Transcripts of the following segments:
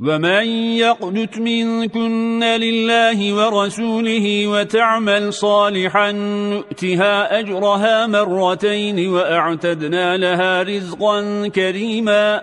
ومن يقنت منكن لله ورسوله وتعمل صالحا نؤتها أجرها مرتين وأعتدنا لها رزقا كريما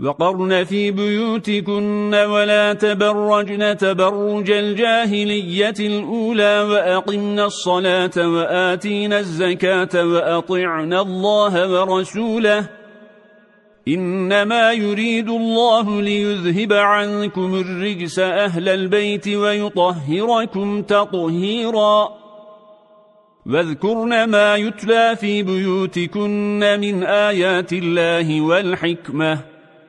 وقرن في بيوتكن ولا تبرجن تبرج الجاهلية الأولى وأقمن الصلاة وآتين الزكاة وأطعن الله ورسوله. إنما يريد الله ليذهب عنكم الرجس أهل البيت ويطهركم تطهيرا. واذكرن ما يتلى في بيوتكن من آيات الله والحكمة.